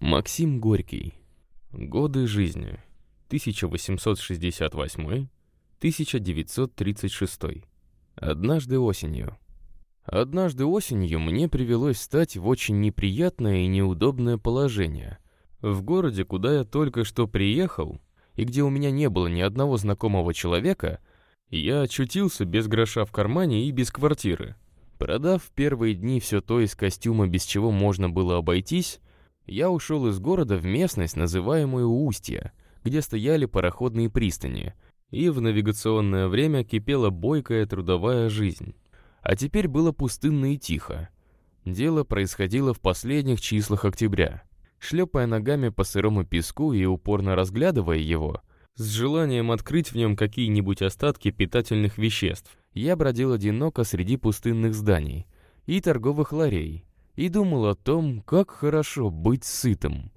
Максим Горький. Годы жизни. 1868-1936. Однажды осенью. Однажды осенью мне привелось стать в очень неприятное и неудобное положение. В городе, куда я только что приехал, и где у меня не было ни одного знакомого человека, я очутился без гроша в кармане и без квартиры. Продав первые дни все то из костюма, без чего можно было обойтись, я ушел из города в местность, называемую Устье, где стояли пароходные пристани, и в навигационное время кипела бойкая трудовая жизнь. А теперь было пустынно и тихо. Дело происходило в последних числах октября. Шлепая ногами по сырому песку и упорно разглядывая его, с желанием открыть в нем какие-нибудь остатки питательных веществ, я бродил одиноко среди пустынных зданий и торговых ларей, и думал о том, как хорошо быть сытым.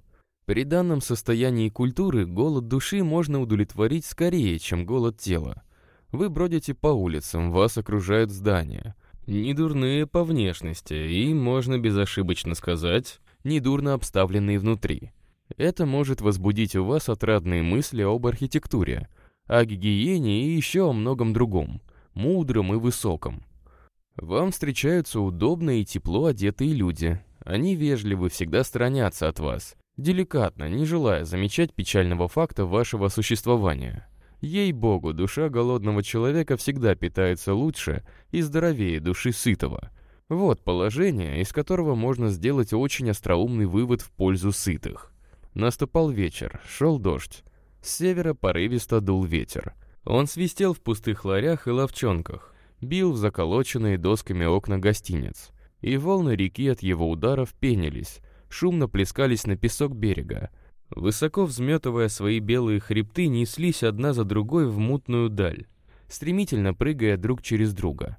При данном состоянии культуры голод души можно удовлетворить скорее, чем голод тела. Вы бродите по улицам, вас окружают здания. Недурные по внешности и, можно безошибочно сказать, недурно обставленные внутри. Это может возбудить у вас отрадные мысли об архитектуре, о гигиене и еще о многом другом, мудром и высоком. Вам встречаются удобные и тепло одетые люди. Они вежливы, всегда сторонятся от вас, деликатно, не желая замечать печального факта вашего существования. Ей-богу, душа голодного человека всегда питается лучше и здоровее души сытого. Вот положение, из которого можно сделать очень остроумный вывод в пользу сытых. Наступал вечер, шел дождь. С севера порывисто дул ветер. Он свистел в пустых ларях и ловчонках бил в заколоченные досками окна гостиниц, и волны реки от его ударов пенились, шумно плескались на песок берега. Высоко взметывая свои белые хребты, неслись одна за другой в мутную даль, стремительно прыгая друг через друга.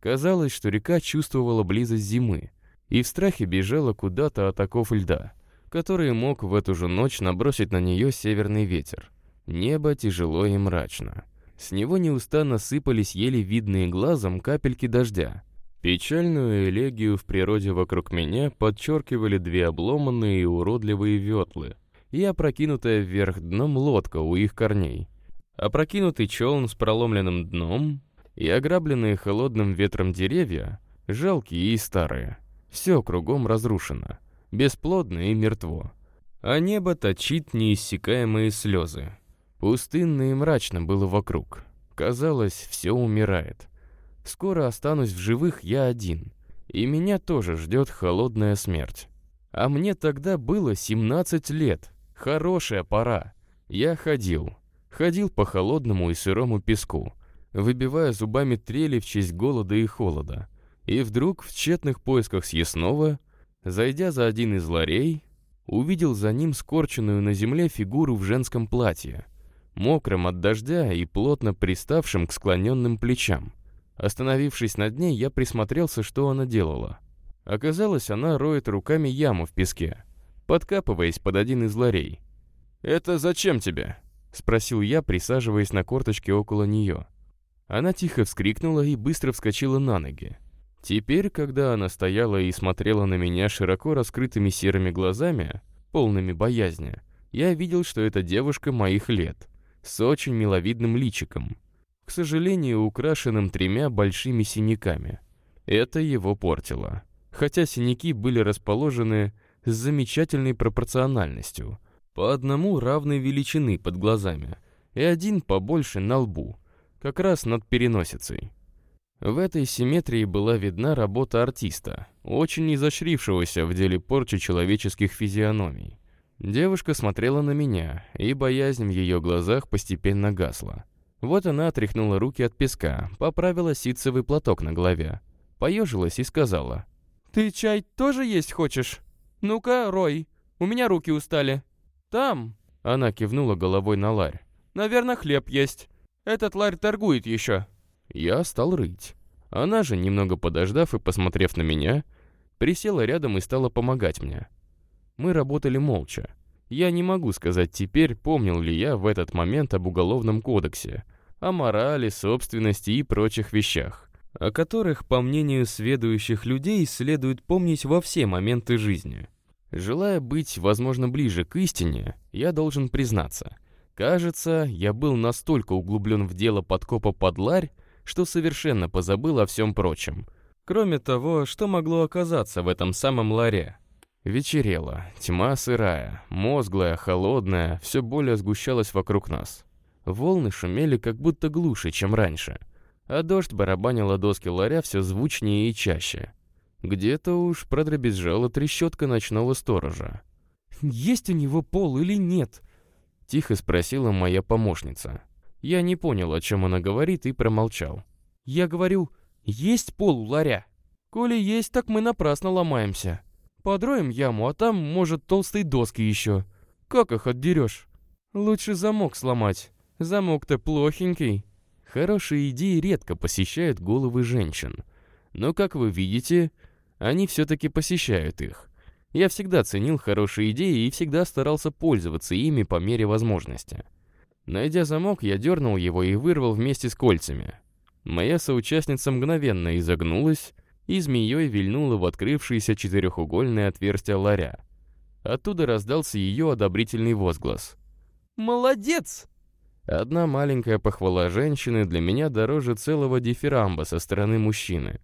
Казалось, что река чувствовала близость зимы, и в страхе бежала куда-то от оков льда, который мог в эту же ночь набросить на нее северный ветер. Небо тяжело и мрачно. С него неустанно сыпались еле видные глазом капельки дождя. Печальную элегию в природе вокруг меня подчеркивали две обломанные и уродливые ветлы и опрокинутая вверх дном лодка у их корней. Опрокинутый челн с проломленным дном и ограбленные холодным ветром деревья, жалкие и старые. Все кругом разрушено, бесплодно и мертво. А небо точит неиссякаемые слезы. Пустынно и мрачно было вокруг. Казалось, все умирает. Скоро останусь в живых я один, и меня тоже ждет холодная смерть. А мне тогда было 17 лет. Хорошая пора. Я ходил. Ходил по холодному и сырому песку, выбивая зубами трели в честь голода и холода. И вдруг, в тщетных поисках съестного, зайдя за один из ларей, увидел за ним скорченную на земле фигуру в женском платье — мокрым от дождя и плотно приставшим к склоненным плечам. Остановившись над ней, я присмотрелся, что она делала. Оказалось, она роет руками яму в песке, подкапываясь под один из ларей. «Это зачем тебе?» — спросил я, присаживаясь на корточке около нее. Она тихо вскрикнула и быстро вскочила на ноги. Теперь, когда она стояла и смотрела на меня широко раскрытыми серыми глазами, полными боязни, я видел, что это девушка моих лет — с очень миловидным личиком, к сожалению, украшенным тремя большими синяками. Это его портило. Хотя синяки были расположены с замечательной пропорциональностью, по одному равной величины под глазами, и один побольше на лбу, как раз над переносицей. В этой симметрии была видна работа артиста, очень изощрившегося в деле порчи человеческих физиономий. Девушка смотрела на меня, и боязнь в ее глазах постепенно гасла. Вот она отряхнула руки от песка, поправила ситцевый платок на голове, поежилась и сказала. «Ты чай тоже есть хочешь? Ну-ка, Рой, у меня руки устали». «Там», — она кивнула головой на ларь. «Наверное, хлеб есть. Этот ларь торгует еще». Я стал рыть. Она же, немного подождав и посмотрев на меня, присела рядом и стала помогать мне. Мы работали молча. Я не могу сказать теперь, помнил ли я в этот момент об Уголовном кодексе, о морали, собственности и прочих вещах, о которых, по мнению сведущих людей, следует помнить во все моменты жизни. Желая быть, возможно, ближе к истине, я должен признаться. Кажется, я был настолько углублен в дело подкопа под ларь, что совершенно позабыл о всем прочем. Кроме того, что могло оказаться в этом самом ларе. Вечерело, тьма сырая, мозглая, холодная, все более сгущалась вокруг нас. Волны шумели как будто глуше, чем раньше, а дождь барабанил о доски ларя все звучнее и чаще. Где-то уж продребезжала трещотка ночного сторожа. «Есть у него пол или нет?» — тихо спросила моя помощница. Я не понял, о чем она говорит, и промолчал. «Я говорю, есть пол у ларя. Коли есть, так мы напрасно ломаемся. Подроем яму, а там, может, толстые доски еще. Как их отдерешь? Лучше замок сломать. Замок-то плохенький. Хорошие идеи редко посещают головы женщин. Но, как вы видите, они все-таки посещают их. Я всегда ценил хорошие идеи и всегда старался пользоваться ими по мере возможности. Найдя замок, я дернул его и вырвал вместе с кольцами. Моя соучастница мгновенно изогнулась, и змеей вильнула в открывшееся четырехугольное отверстие ларя. Оттуда раздался ее одобрительный возглас. «Молодец!» Одна маленькая похвала женщины для меня дороже целого дифирамба со стороны мужчины.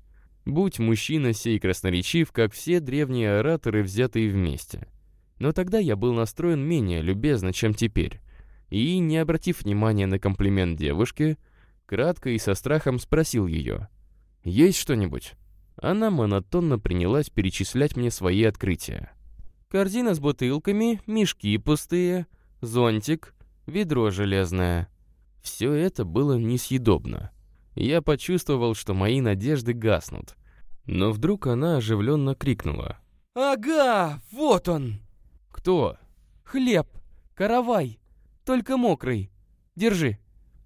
Будь мужчина сей красноречив, как все древние ораторы, взятые вместе. Но тогда я был настроен менее любезно, чем теперь. И, не обратив внимания на комплимент девушки, кратко и со страхом спросил ее. «Есть что-нибудь?» Она монотонно принялась перечислять мне свои открытия. Корзина с бутылками, мешки пустые, зонтик, ведро железное. Все это было несъедобно. Я почувствовал, что мои надежды гаснут. Но вдруг она оживленно крикнула. «Ага, вот он!» «Кто?» «Хлеб, каравай, только мокрый. Держи».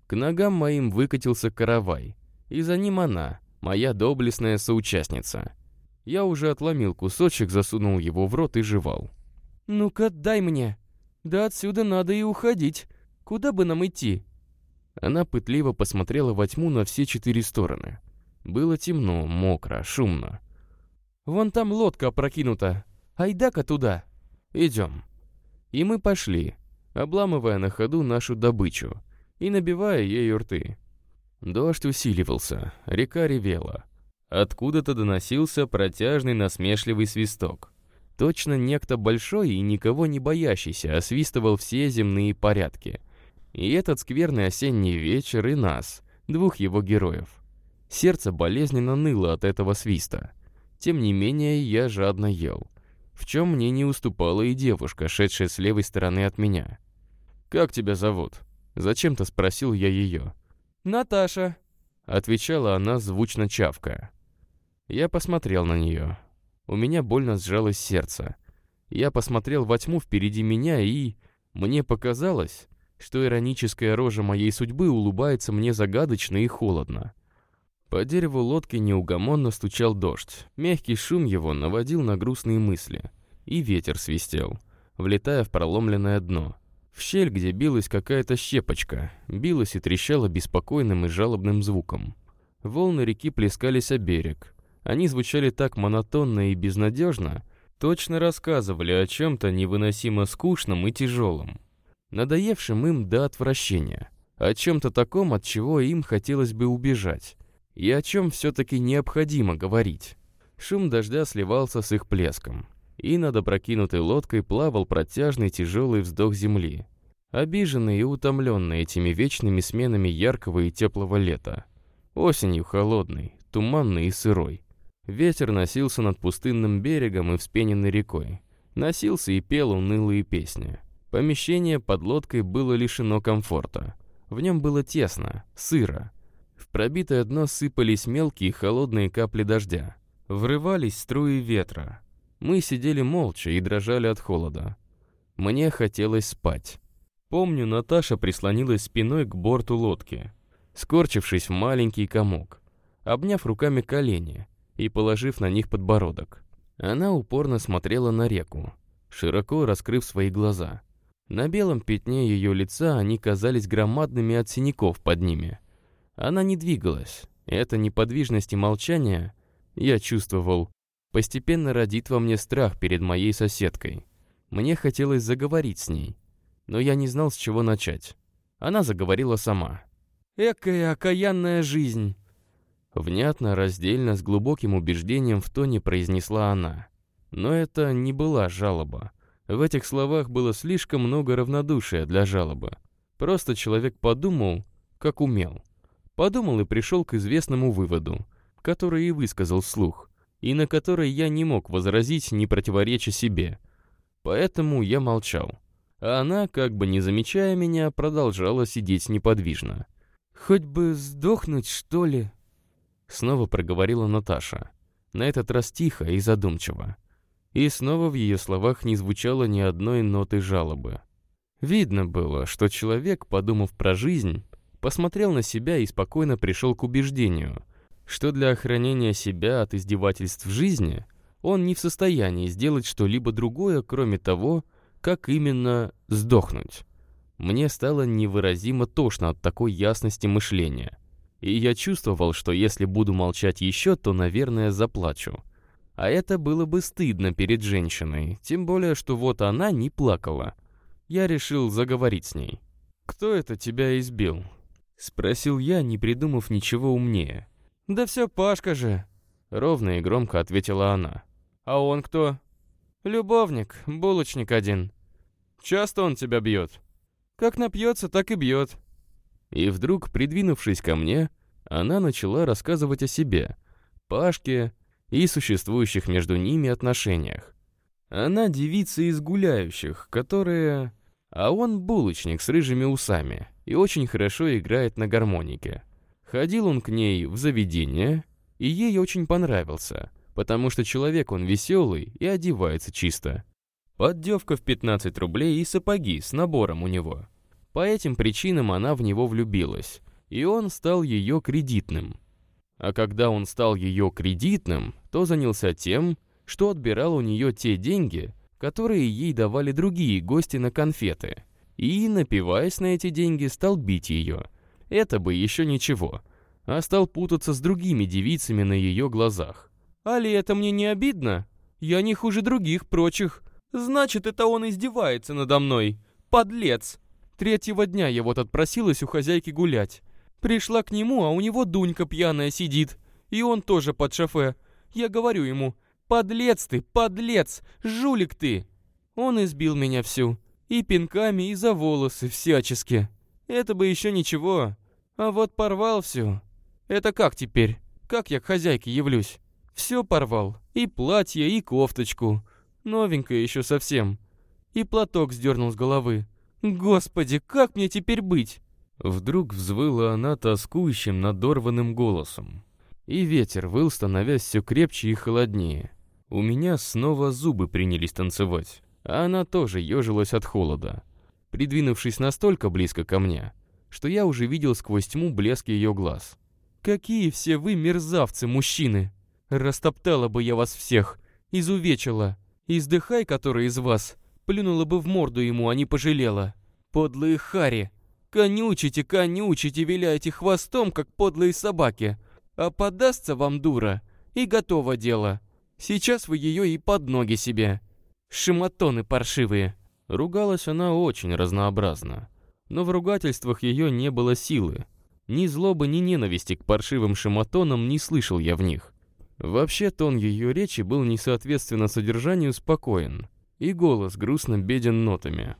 К ногам моим выкатился каравай, и за ним она, моя доблестная соучастница. Я уже отломил кусочек, засунул его в рот и жевал. «Ну-ка, дай мне. Да отсюда надо и уходить. Куда бы нам идти?» Она пытливо посмотрела во тьму на все четыре стороны. Было темно, мокро, шумно. «Вон там лодка опрокинута. Айда-ка туда. Идем». И мы пошли, обламывая на ходу нашу добычу и набивая ею рты. Дождь усиливался, река ревела. Откуда-то доносился протяжный насмешливый свисток. Точно некто большой и никого не боящийся освистывал все земные порядки. И этот скверный осенний вечер и нас, двух его героев. Сердце болезненно ныло от этого свиста. Тем не менее, я жадно ел. В чем мне не уступала и девушка, шедшая с левой стороны от меня. «Как тебя зовут?» Зачем-то спросил я ее. «Наташа», — отвечала она, звучно чавкая. Я посмотрел на нее. У меня больно сжалось сердце. Я посмотрел во тьму впереди меня, и... Мне показалось, что ироническая рожа моей судьбы улыбается мне загадочно и холодно. По дереву лодки неугомонно стучал дождь. Мягкий шум его наводил на грустные мысли. И ветер свистел, влетая в проломленное дно. В щель, где билась какая-то щепочка, билась и трещала беспокойным и жалобным звуком. Волны реки плескались о берег. Они звучали так монотонно и безнадежно, точно рассказывали о чем-то невыносимо скучном и тяжелом, надоевшем им до отвращения, о чем-то таком, от чего им хотелось бы убежать, и о чем все-таки необходимо говорить. Шум дождя сливался с их плеском и над опрокинутой лодкой плавал протяжный тяжелый вздох земли, обиженный и утомленный этими вечными сменами яркого и теплого лета. Осенью холодный, туманный и сырой. Ветер носился над пустынным берегом и вспененной рекой. Носился и пел унылые песни. Помещение под лодкой было лишено комфорта. В нем было тесно, сыро. В пробитое дно сыпались мелкие холодные капли дождя. Врывались струи ветра. Мы сидели молча и дрожали от холода. Мне хотелось спать. Помню, Наташа прислонилась спиной к борту лодки, скорчившись в маленький комок, обняв руками колени и положив на них подбородок. Она упорно смотрела на реку, широко раскрыв свои глаза. На белом пятне ее лица они казались громадными от синяков под ними. Она не двигалась. Эта неподвижность и молчание, я чувствовал, постепенно родит во мне страх перед моей соседкой. Мне хотелось заговорить с ней, но я не знал, с чего начать. Она заговорила сама. «Экая окаянная жизнь!» Внятно, раздельно, с глубоким убеждением в тоне произнесла она. Но это не была жалоба. В этих словах было слишком много равнодушия для жалобы. Просто человек подумал, как умел. Подумал и пришел к известному выводу, который и высказал вслух, и на который я не мог возразить, не противореча себе. Поэтому я молчал. А она, как бы не замечая меня, продолжала сидеть неподвижно. «Хоть бы сдохнуть, что ли?» Снова проговорила Наташа. На этот раз тихо и задумчиво. И снова в ее словах не звучало ни одной ноты жалобы. Видно было, что человек, подумав про жизнь, посмотрел на себя и спокойно пришел к убеждению, что для охранения себя от издевательств в жизни он не в состоянии сделать что-либо другое, кроме того, как именно сдохнуть. Мне стало невыразимо тошно от такой ясности мышления. И я чувствовал, что если буду молчать еще, то, наверное, заплачу. А это было бы стыдно перед женщиной, тем более, что вот она не плакала. Я решил заговорить с ней. «Кто это тебя избил?» Спросил я, не придумав ничего умнее. «Да все Пашка же!» Ровно и громко ответила она. «А он кто?» «Любовник, булочник один». «Часто он тебя бьет?» «Как напьется, так и бьет». И вдруг, придвинувшись ко мне, она начала рассказывать о себе, Пашке, и существующих между ними отношениях. Она девица из гуляющих, которые... А он булочник с рыжими усами и очень хорошо играет на гармонике. Ходил он к ней в заведение, и ей очень понравился, потому что человек он веселый и одевается чисто. Поддевка в 15 рублей и сапоги с набором у него. По этим причинам она в него влюбилась, и он стал ее кредитным. А когда он стал ее кредитным, то занялся тем, что отбирал у нее те деньги, которые ей давали другие гости на конфеты, и, напиваясь на эти деньги, стал бить ее. Это бы еще ничего, а стал путаться с другими девицами на ее глазах. «Али, это мне не обидно? Я не хуже других прочих. Значит, это он издевается надо мной. Подлец!» Третьего дня я вот отпросилась у хозяйки гулять. Пришла к нему, а у него Дунька пьяная сидит. И он тоже под шофе. Я говорю ему, подлец ты, подлец, жулик ты. Он избил меня всю. И пинками, и за волосы, всячески. Это бы еще ничего. А вот порвал все. Это как теперь? Как я к хозяйке явлюсь? Все порвал. И платье, и кофточку. Новенькое еще совсем. И платок сдернул с головы. Господи, как мне теперь быть? Вдруг взвыла она тоскующим, надорванным голосом. И ветер выл, становясь все крепче и холоднее. У меня снова зубы принялись танцевать, а она тоже ежилась от холода, придвинувшись настолько близко ко мне, что я уже видел сквозь тьму блеск ее глаз. «Какие все вы мерзавцы, мужчины! Растоптала бы я вас всех, изувечила. Издыхай, который из вас, плюнула бы в морду ему, а не пожалела. Подлые хари!» Конючите, конючите, виляете хвостом, как подлые собаки. А подастся вам дура, и готово дело. Сейчас вы ее и под ноги себе. Шиматоны паршивые». Ругалась она очень разнообразно. Но в ругательствах ее не было силы. Ни злобы, ни ненависти к паршивым шиматонам не слышал я в них. Вообще тон ее речи был несоответственно содержанию спокоен, и голос грустно беден нотами.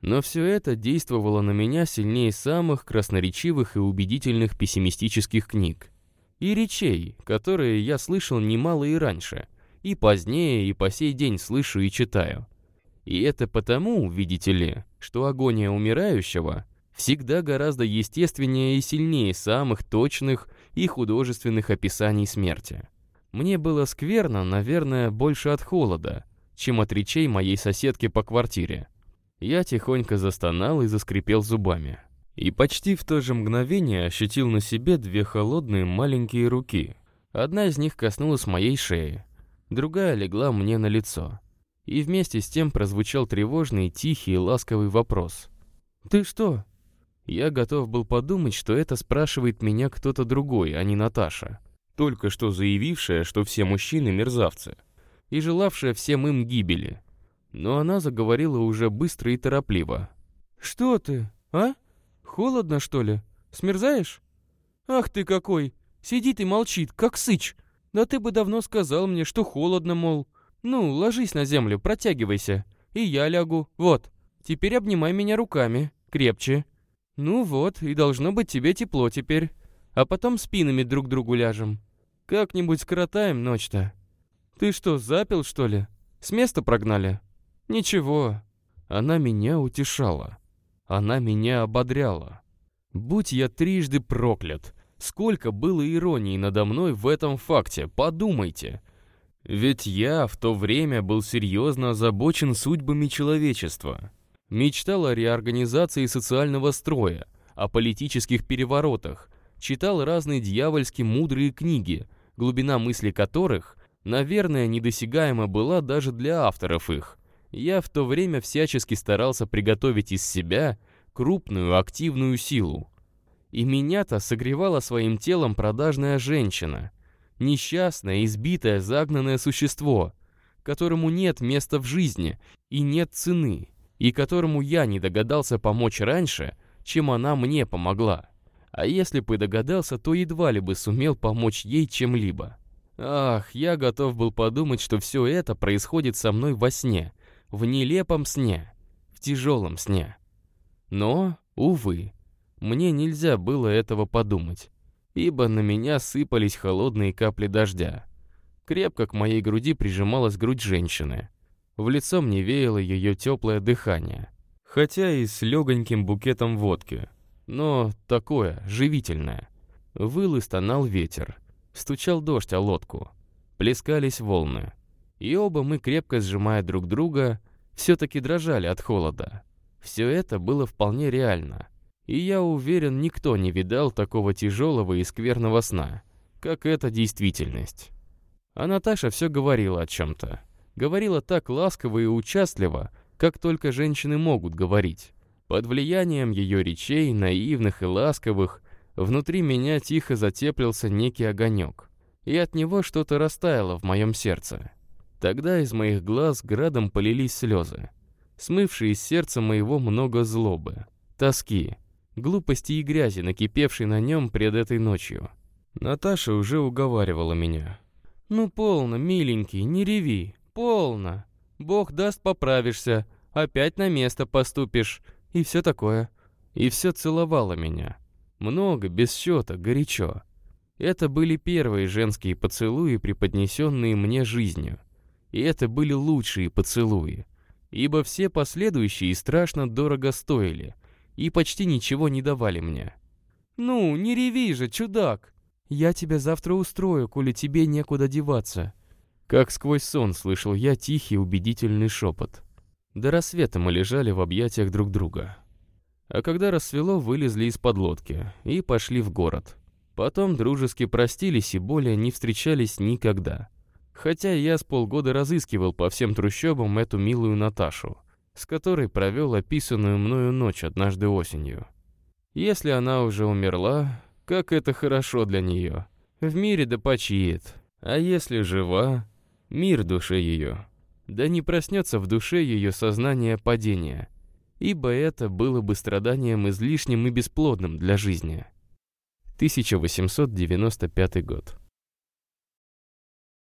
Но все это действовало на меня сильнее самых красноречивых и убедительных пессимистических книг. И речей, которые я слышал немало и раньше, и позднее, и по сей день слышу и читаю. И это потому, видите ли, что агония умирающего всегда гораздо естественнее и сильнее самых точных и художественных описаний смерти. Мне было скверно, наверное, больше от холода, чем от речей моей соседки по квартире. Я тихонько застонал и заскрипел зубами. И почти в то же мгновение ощутил на себе две холодные маленькие руки. Одна из них коснулась моей шеи, другая легла мне на лицо. И вместе с тем прозвучал тревожный, тихий ласковый вопрос. «Ты что?» Я готов был подумать, что это спрашивает меня кто-то другой, а не Наташа. только что заявившая, что все мужчины мерзавцы, и желавшая всем им гибели. Но она заговорила уже быстро и торопливо. «Что ты, а? Холодно, что ли? Смерзаешь? Ах ты какой! Сидит и молчит, как сыч! Да ты бы давно сказал мне, что холодно, мол. Ну, ложись на землю, протягивайся. И я лягу, вот. Теперь обнимай меня руками, крепче. Ну вот, и должно быть тебе тепло теперь. А потом спинами друг другу ляжем. Как-нибудь скоротаем ночь-то. Ты что, запил, что ли? С места прогнали? Ничего. Она меня утешала. Она меня ободряла. Будь я трижды проклят. Сколько было иронии надо мной в этом факте, подумайте. Ведь я в то время был серьезно озабочен судьбами человечества. Мечтал о реорганизации социального строя, о политических переворотах, читал разные дьявольски мудрые книги, глубина мысли которых, наверное, недосягаема была даже для авторов их. Я в то время всячески старался приготовить из себя крупную активную силу. И меня-то согревала своим телом продажная женщина. Несчастное, избитое, загнанное существо, которому нет места в жизни и нет цены, и которому я не догадался помочь раньше, чем она мне помогла. А если бы догадался, то едва ли бы сумел помочь ей чем-либо. Ах, я готов был подумать, что все это происходит со мной во сне, в нелепом сне, в тяжелом сне. Но, увы, мне нельзя было этого подумать, ибо на меня сыпались холодные капли дождя. Крепко к моей груди прижималась грудь женщины. В лицо мне веяло ее теплое дыхание, хотя и с легоньким букетом водки — но такое, живительное. Выл и стонал ветер, стучал дождь о лодку, плескались волны. И оба мы, крепко сжимая друг друга, все-таки дрожали от холода. Все это было вполне реально. И я уверен, никто не видал такого тяжелого и скверного сна, как эта действительность. А Наташа все говорила о чем-то. Говорила так ласково и участливо, как только женщины могут говорить. Под влиянием ее речей, наивных и ласковых, внутри меня тихо затеплился некий огонек, и от него что-то растаяло в моем сердце. Тогда из моих глаз градом полились слезы, смывшие из сердца моего много злобы, тоски, глупости и грязи, накипевшей на нем пред этой ночью. Наташа уже уговаривала меня. «Ну, полно, миленький, не реви, полно. Бог даст, поправишься, опять на место поступишь, и все такое. И все целовало меня. Много, без счета, горячо. Это были первые женские поцелуи, преподнесенные мне жизнью. И это были лучшие поцелуи. Ибо все последующие страшно дорого стоили и почти ничего не давали мне. «Ну, не реви же, чудак! Я тебя завтра устрою, коли тебе некуда деваться». Как сквозь сон слышал я тихий убедительный шепот. До рассвета мы лежали в объятиях друг друга. А когда рассвело, вылезли из-под лодки и пошли в город. Потом дружески простились и более не встречались никогда. Хотя я с полгода разыскивал по всем трущобам эту милую Наташу, с которой провел описанную мною ночь однажды осенью. Если она уже умерла, как это хорошо для нее. В мире да почиет. А если жива, мир душе ее да не проснется в душе ее сознание падения, ибо это было бы страданием излишним и бесплодным для жизни. 1895 год.